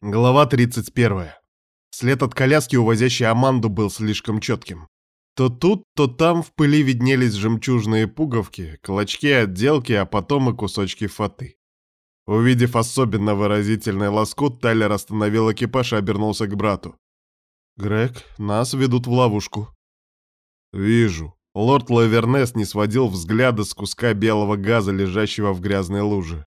Глава 31. След от коляски, увозящей Аманду, был слишком четким. То тут, то там в пыли виднелись жемчужные пуговки, клочки отделки, а потом и кусочки фаты. Увидев особенно выразительный лоскут, Тайлер остановил экипаж и обернулся к брату. «Грег, нас ведут в ловушку». «Вижу». Лорд Лавернес не сводил взгляда с куска белого газа, лежащего в грязной луже.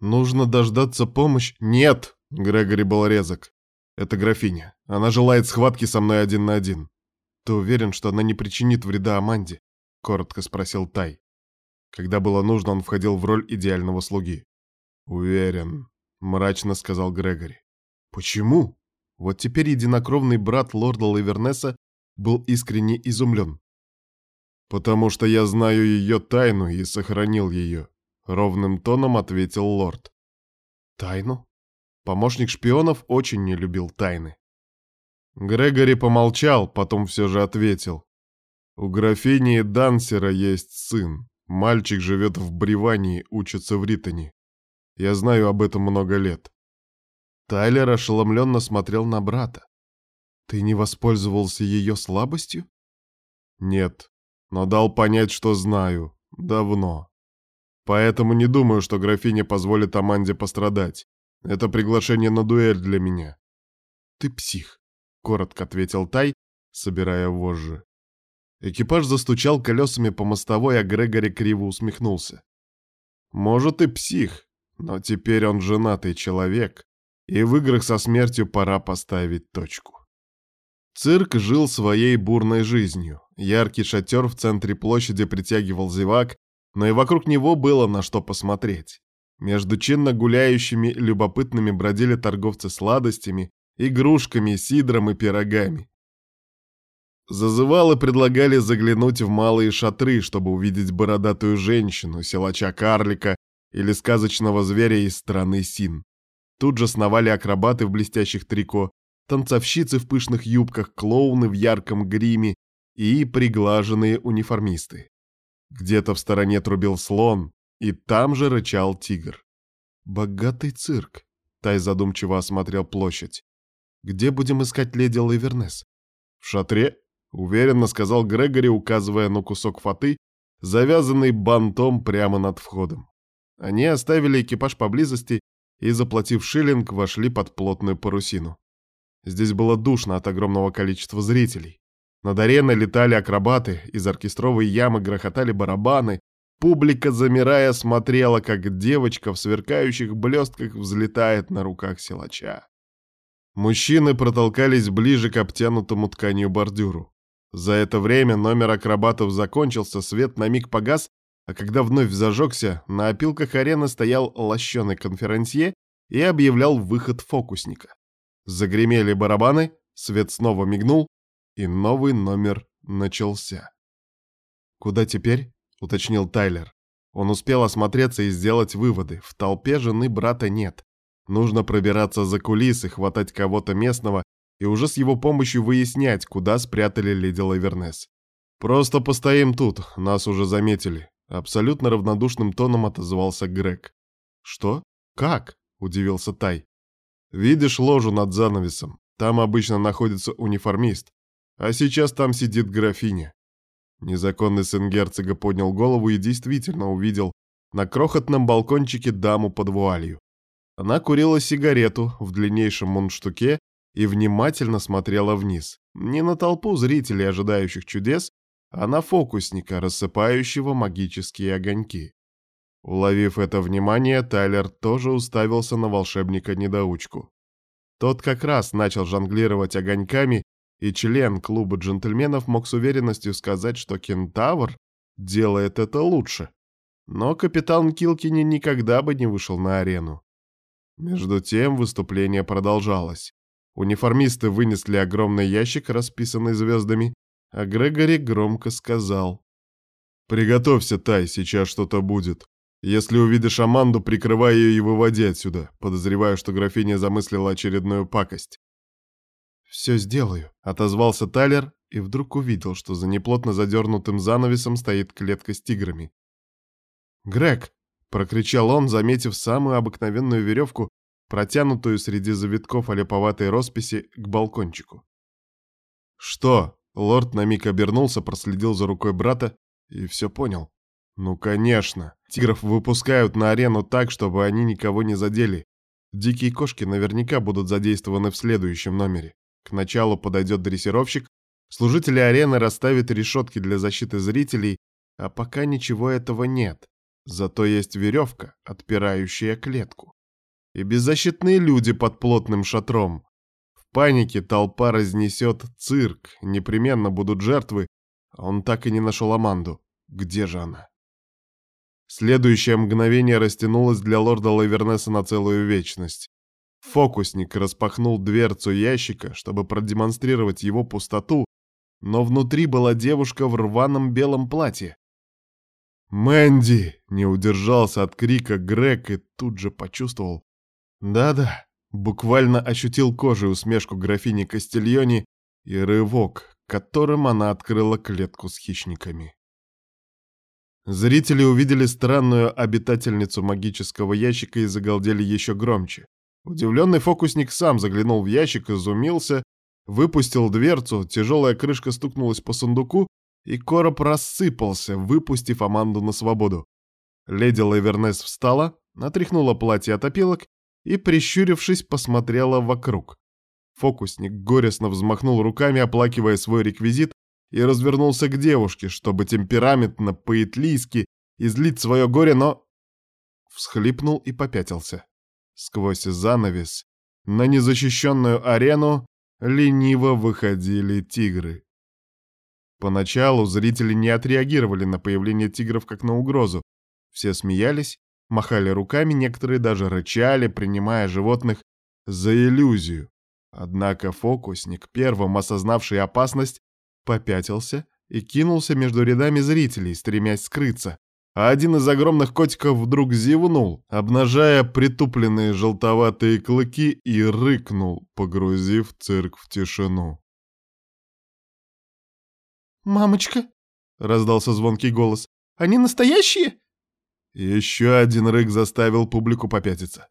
«Нужно дождаться помощи». «Нет!» Грегори был резок. Это графиня. Она желает схватки со мной один на один. Ты уверен, что она не причинит вреда Аманде? Коротко спросил Тай. Когда было нужно, он входил в роль идеального слуги. Уверен, мрачно сказал Грегори. Почему? Вот теперь единокровный брат лорда Лавернеса был искренне изумлен. «Потому что я знаю ее тайну и сохранил ее», — ровным тоном ответил лорд. «Тайну?» Помощник шпионов очень не любил тайны. Грегори помолчал, потом все же ответил. У графини Дансера есть сын. Мальчик живет в Бривании, учится в Ритоне. Я знаю об этом много лет. Тайлер ошеломленно смотрел на брата. Ты не воспользовался ее слабостью? Нет, но дал понять, что знаю. Давно. Поэтому не думаю, что графиня позволит Аманде пострадать. Это приглашение на дуэль для меня. Ты псих, коротко ответил Тай, собирая вожжи. Экипаж застучал колесами по мостовой, а Грегори криво усмехнулся. Может и псих, но теперь он женатый человек, и в играх со смертью пора поставить точку. Цирк жил своей бурной жизнью. Яркий шатер в центре площади притягивал зевак, но и вокруг него было на что посмотреть. Между чинно гуляющими любопытными бродили торговцы сладостями, игрушками, сидром и пирогами. Зазывалы предлагали заглянуть в малые шатры, чтобы увидеть бородатую женщину, силача-карлика или сказочного зверя из страны Син. Тут же сновали акробаты в блестящих трико, танцовщицы в пышных юбках, клоуны в ярком гриме и приглаженные униформисты. Где-то в стороне трубил слон, и там же рычал тигр. «Богатый цирк», — Тай задумчиво осмотрел площадь. «Где будем искать леди Лавернес?» «В шатре», — уверенно сказал Грегори, указывая на кусок фаты, завязанный бантом прямо над входом. Они оставили экипаж поблизости и, заплатив шиллинг, вошли под плотную парусину. Здесь было душно от огромного количества зрителей. Над ареной летали акробаты, из оркестровой ямы грохотали барабаны, Публика, замирая, смотрела, как девочка в сверкающих блестках взлетает на руках силача. Мужчины протолкались ближе к обтянутому тканью бордюру. За это время номер акробатов закончился, свет на миг погас, а когда вновь зажегся, на опилках арены стоял лощеный конферансье и объявлял выход фокусника. Загремели барабаны, свет снова мигнул, и новый номер начался. «Куда теперь?» Уточнил Тайлер. Он успел осмотреться и сделать выводы. В толпе жены брата нет. Нужно пробираться за кулисы, хватать кого-то местного и уже с его помощью выяснять, куда спрятали леди Лавернес. «Просто постоим тут, нас уже заметили», — абсолютно равнодушным тоном отозвался Грег. «Что? Как?» — удивился Тай. «Видишь ложу над занавесом? Там обычно находится униформист, а сейчас там сидит графиня. Незаконный сын герцога поднял голову и действительно увидел на крохотном балкончике даму под вуалью. Она курила сигарету в длиннейшем мундштуке и внимательно смотрела вниз. Не на толпу зрителей, ожидающих чудес, а на фокусника, рассыпающего магические огоньки. Уловив это внимание, Тайлер тоже уставился на волшебника-недоучку. Тот как раз начал жонглировать огоньками и член клуба джентльменов мог с уверенностью сказать, что кентавр делает это лучше. Но капитан Килкини никогда бы не вышел на арену. Между тем выступление продолжалось. Униформисты вынесли огромный ящик, расписанный звездами, а Грегори громко сказал. «Приготовься, Тай, сейчас что-то будет. Если увидишь Аманду, прикрывай ее и выводи отсюда. Подозреваю, что графиня замыслила очередную пакость. «Все сделаю», — отозвался Тайлер и вдруг увидел, что за неплотно задернутым занавесом стоит клетка с тиграми. «Грег!» — прокричал он, заметив самую обыкновенную веревку, протянутую среди завитков олеповатой росписи к балкончику. «Что?» — лорд на миг обернулся, проследил за рукой брата и все понял. «Ну, конечно. Тигров выпускают на арену так, чтобы они никого не задели. Дикие кошки наверняка будут задействованы в следующем номере. К началу подойдет дрессировщик, служители арены расставят решетки для защиты зрителей, а пока ничего этого нет. Зато есть веревка, отпирающая клетку. И беззащитные люди под плотным шатром. В панике толпа разнесет цирк, непременно будут жертвы, а он так и не нашел Аманду. Где же она? Следующее мгновение растянулось для лорда Лавернеса на целую вечность. Фокусник распахнул дверцу ящика, чтобы продемонстрировать его пустоту, но внутри была девушка в рваном белом платье. «Мэнди!» — не удержался от крика Грег и тут же почувствовал. Да-да, буквально ощутил кожей усмешку графини Кастильони и рывок, которым она открыла клетку с хищниками. Зрители увидели странную обитательницу магического ящика и загалдели еще громче. Удивленный фокусник сам заглянул в ящик, изумился, выпустил дверцу, тяжелая крышка стукнулась по сундуку, и короб рассыпался, выпустив Аманду на свободу. Леди Лавернес встала, отряхнула платье от опилок и, прищурившись, посмотрела вокруг. Фокусник горестно взмахнул руками, оплакивая свой реквизит, и развернулся к девушке, чтобы темпераментно, по-итлийски излить свое горе, но... Всхлипнул и попятился. Сквозь занавес на незащищенную арену лениво выходили тигры. Поначалу зрители не отреагировали на появление тигров как на угрозу. Все смеялись, махали руками, некоторые даже рычали, принимая животных за иллюзию. Однако фокусник, первым осознавший опасность, попятился и кинулся между рядами зрителей, стремясь скрыться. А один из огромных котиков вдруг зевнул, обнажая притупленные желтоватые клыки и рыкнул, погрузив цирк в тишину. «Мамочка!» — раздался звонкий голос. «Они настоящие?» Еще один рык заставил публику попятиться.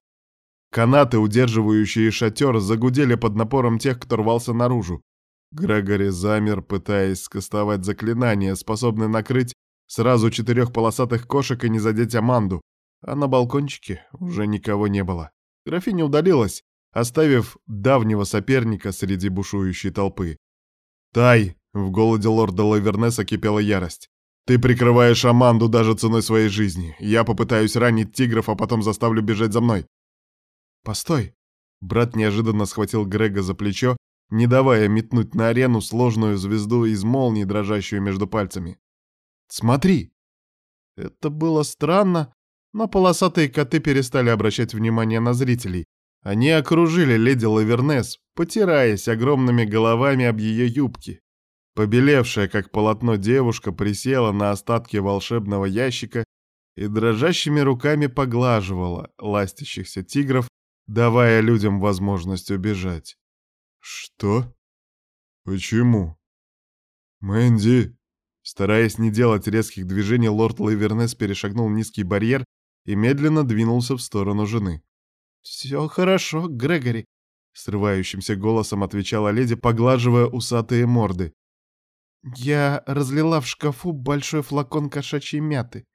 Канаты, удерживающие шатер, загудели под напором тех, кто рвался наружу. Грегори замер, пытаясь скостовать заклинание, способное накрыть сразу четырех полосатых кошек и не задеть Аманду. А на балкончике уже никого не было. Графиня удалилась, оставив давнего соперника среди бушующей толпы. «Тай!» — в голоде лорда Лавернеса кипела ярость. «Ты прикрываешь Аманду даже ценой своей жизни. Я попытаюсь ранить тигров, а потом заставлю бежать за мной». «Постой!» Брат неожиданно схватил Грега за плечо, не давая метнуть на арену сложную звезду из молнии, дрожащую между пальцами. «Смотри!» Это было странно, но полосатые коты перестали обращать внимание на зрителей. Они окружили леди Лавернес, потираясь огромными головами об ее юбки. Побелевшая, как полотно, девушка присела на остатки волшебного ящика и дрожащими руками поглаживала ластящихся тигров, давая людям возможность убежать. «Что? Почему?» «Мэнди!» Стараясь не делать резких движений, лорд Лавернес перешагнул низкий барьер и медленно двинулся в сторону жены. «Все хорошо, Грегори», — срывающимся голосом отвечала леди, поглаживая усатые морды. «Я разлила в шкафу большой флакон кошачьей мяты».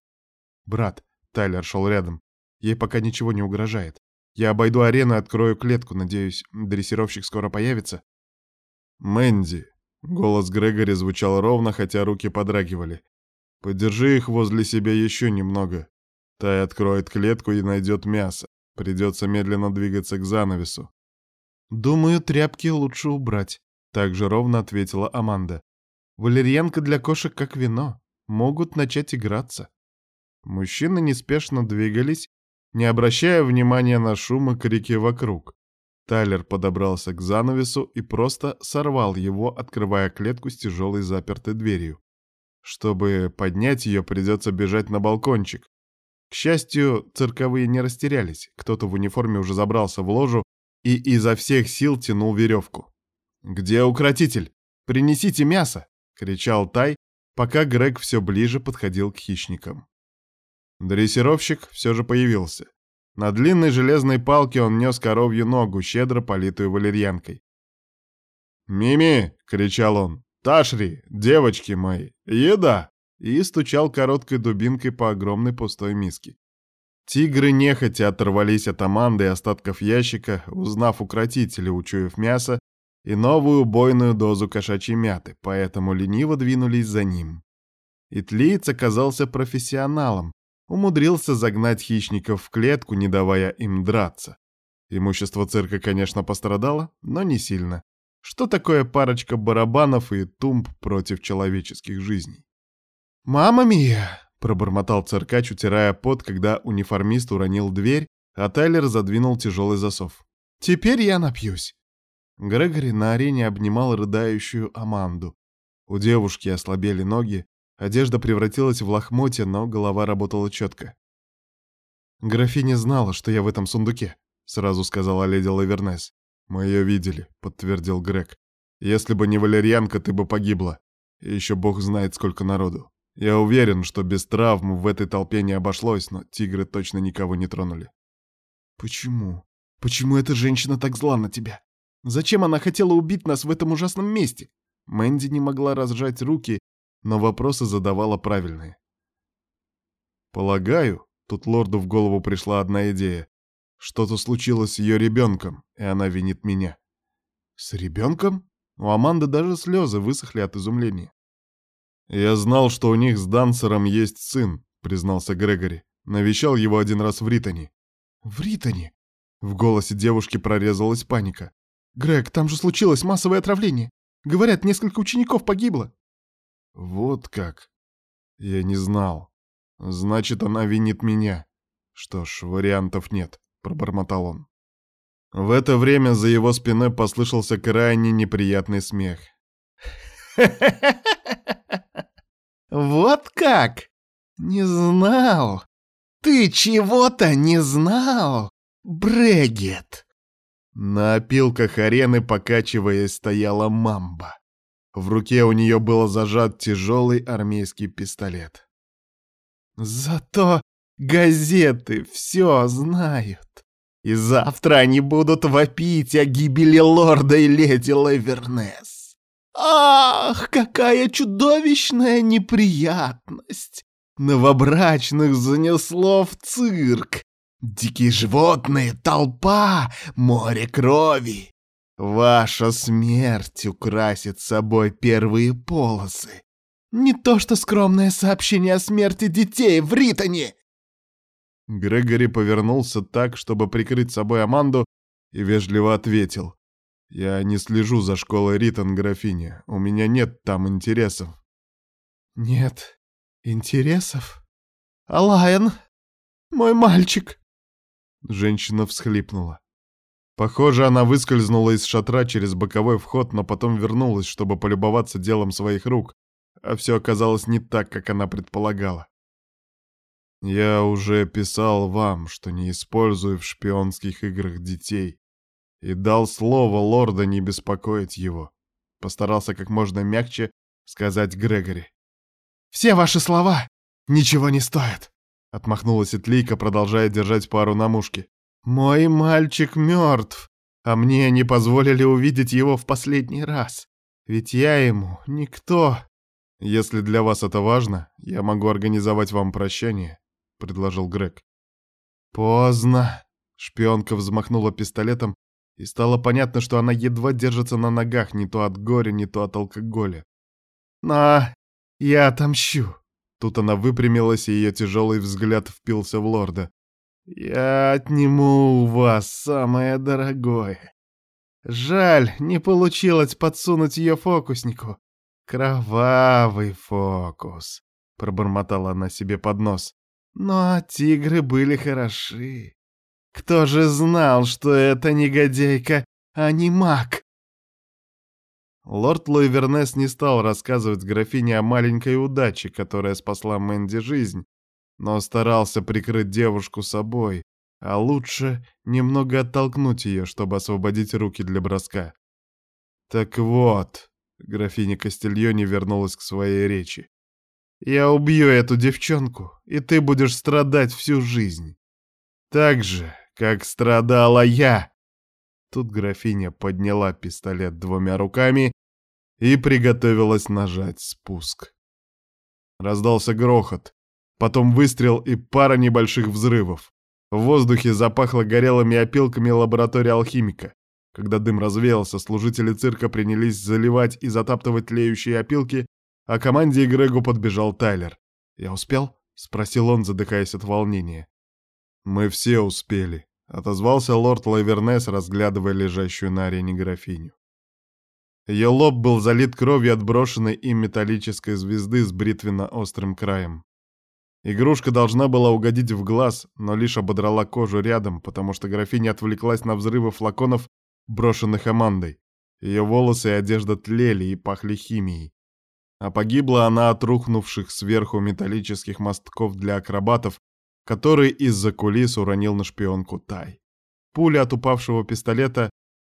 «Брат», — Тайлер шел рядом, — «ей пока ничего не угрожает. Я обойду арену и открою клетку, надеюсь, дрессировщик скоро появится». «Мэнди», — голос Грегори звучал ровно, хотя руки подрагивали. «Подержи их возле себя еще немного. Тай откроет клетку и найдет мясо. Придется медленно двигаться к занавесу. «Думаю, тряпки лучше убрать», — так же ровно ответила Аманда. «Валерьянка для кошек как вино. Могут начать играться». Мужчины неспешно двигались, не обращая внимания на шум и крики вокруг. Тайлер подобрался к занавесу и просто сорвал его, открывая клетку с тяжелой запертой дверью. Чтобы поднять ее, придется бежать на балкончик, к счастью, цирковые не растерялись. Кто-то в униформе уже забрался в ложу и изо всех сил тянул веревку. «Где укротитель? Принесите мясо!» — кричал Тай, пока Грег все ближе подходил к хищникам. Дрессировщик все же появился. На длинной железной палке он нес коровью ногу, щедро политую валерьянкой. «Мими!» — кричал он. «Ташри! Девочки мои! Еда!» И стучал короткой дубинкой по огромной пустой миске. Тигры нехотя оторвались от Аманды и остатков ящика, узнав укротителя, учуяв мясо и новую убойную дозу кошачьей мяты, поэтому лениво двинулись за ним. Итлиец оказался профессионалом, умудрился загнать хищников в клетку, не давая им драться. Имущество цирка, конечно, пострадало, но не сильно. Что такое парочка барабанов и тумб против человеческих жизней? «Мама мия!» — пробормотал циркач, утирая пот, когда униформист уронил дверь, а Тайлер задвинул тяжелый засов. «Теперь я напьюсь!» Грегори на арене обнимал рыдающую Аманду. У девушки ослабели ноги, одежда превратилась в лохмотья, но голова работала четко. «Графиня знала, что я в этом сундуке», — сразу сказала леди Лавернес. «Мы ее видели», — подтвердил Грег. «Если бы не валерьянка, ты бы погибла. И еще бог знает, сколько народу. Я уверен, что без травм в этой толпе не обошлось, но тигры точно никого не тронули». «Почему? Почему эта женщина так зла на тебя?» Зачем она хотела убить нас в этом ужасном месте? Мэнди не могла разжать руки, но вопросы задавала правильные. Полагаю, тут лорду в голову пришла одна идея. Что-то случилось с ее ребенком, и она винит меня. С ребенком? У Аманды даже слезы высохли от изумления. «Я знал, что у них с Дансером есть сын», — признался Грегори. Навещал его один раз в Ритоне. «В Ритоне?» В голосе девушки прорезалась паника. «Грег, там же случилось массовое отравление. Говорят, несколько учеников погибло». «Вот как. Я не знал. Значит, она винит меня. Что ж, вариантов нет», — пробормотал он. В это время за его спиной послышался крайне неприятный смех. «Вот как? Не знал. Ты чего-то не знал, Брегет!» На опилках арены, покачиваясь, стояла мамба. В руке у нее был зажат тяжелый армейский пистолет. «Зато газеты все знают. И завтра они будут вопить о гибели лорда и леди Лавернес. Ах, какая чудовищная неприятность! Новобрачных занесло в цирк, Дикие животные, толпа, море крови. Ваша смерть украсит собой первые полосы. Не то что скромное сообщение о смерти детей в Ритоне. Грегори повернулся так, чтобы прикрыть собой Аманду, и вежливо ответил. «Я не слежу за школой Ритон, графиня. У меня нет там интересов». «Нет интересов? Алайен, мой мальчик!» Женщина всхлипнула. Похоже, она выскользнула из шатра через боковой вход, но потом вернулась, чтобы полюбоваться делом своих рук, а все оказалось не так, как она предполагала. Я уже писал вам, что не использую в шпионских играх детей, и дал слово лорда не беспокоить его. Постарался как можно мягче сказать Грегори. «Все ваши слова ничего не стоят», Отмахнулась Этлийка, продолжая держать пару на мушке. «Мой мальчик мертв, а мне не позволили увидеть его в последний раз. Ведь я ему никто». «Если для вас это важно, я могу организовать вам прощание», — предложил Грег. «Поздно». Шпионка взмахнула пистолетом, и стало понятно, что она едва держится на ногах не то от горя, не то от алкоголя. «Но я отомщу. Тут она выпрямилась, и ее тяжелый взгляд впился в лорда. «Я отниму у вас самое дорогое. Жаль, не получилось подсунуть ее фокуснику. Кровавый фокус», — пробормотала она себе под нос. «Но тигры были хороши. Кто же знал, что эта негодяйка, а не маг?» Лорд Луивернес не стал рассказывать графине о маленькой удаче, которая спасла Мэнди жизнь, но старался прикрыть девушку собой, а лучше немного оттолкнуть ее, чтобы освободить руки для броска. «Так вот», — графиня Кастильони вернулась к своей речи, «я убью эту девчонку, и ты будешь страдать всю жизнь. Так же, как страдала я. Тут графиня подняла пистолет двумя руками и приготовилась нажать спуск. Раздался грохот, потом выстрел и пара небольших взрывов. В воздухе запахло горелыми опилками лаборатории алхимика. Когда дым развеялся, служители цирка принялись заливать и затаптывать тлеющие опилки, а команде и Грегу подбежал Тайлер. «Я успел?» — спросил он, задыхаясь от волнения. «Мы все успели», — отозвался лорд Лавернес, разглядывая лежащую на арене графиню. Ее лоб был залит кровью от брошенной им металлической звезды с бритвенно-острым краем. Игрушка должна была угодить в глаз, но лишь ободрала кожу рядом, потому что графиня отвлеклась на взрывы флаконов, брошенных Амандой. Ее волосы и одежда тлели и пахли химией. А погибла она от рухнувших сверху металлических мостков для акробатов, который из-за кулис уронил на шпионку Тай. Пуля от упавшего пистолета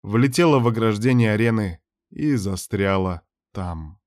влетела в ограждение арены и застряла там.